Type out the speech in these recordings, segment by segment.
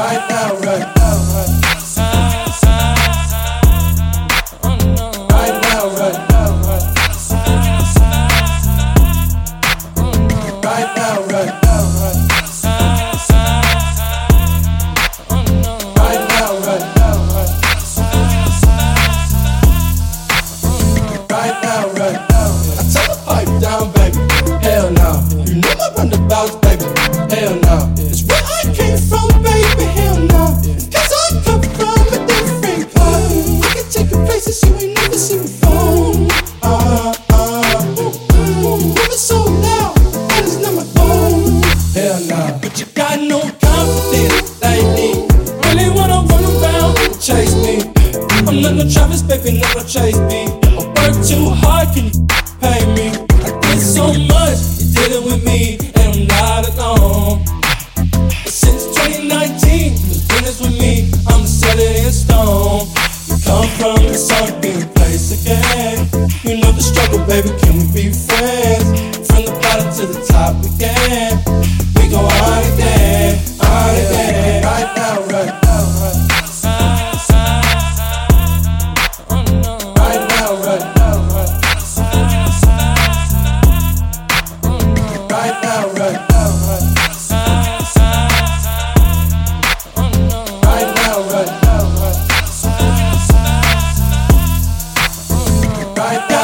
Right now, right now, right now, right now, right Right now, right now, right Right now, right now, right Right now, right now. I tell her pipe down, baby. Hell no. You know my roundabouts, baby. Hell no. No Travis, baby, not no Chase B. I work too hard, can you pay me? I did so much, you did it with me, and I'm not alone. Since 2019, was business with me, I'ma set it in stone. You come from the sunken place again. You know the struggle, baby, can we be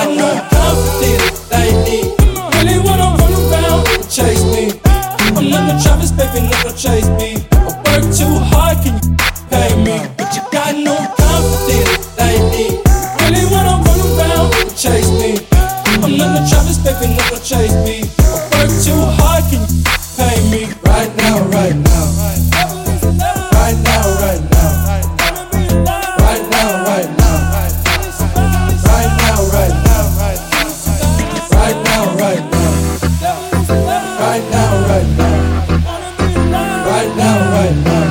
Right got no confidence, lady. Really wanna run around and chase me. I'm not no Travis, baby, not no Chase B. I work too hard, can you pay me? But you got no confidence, lady. Really wanna run around and chase me. I'm not no Travis, baby, not no Chase B. right.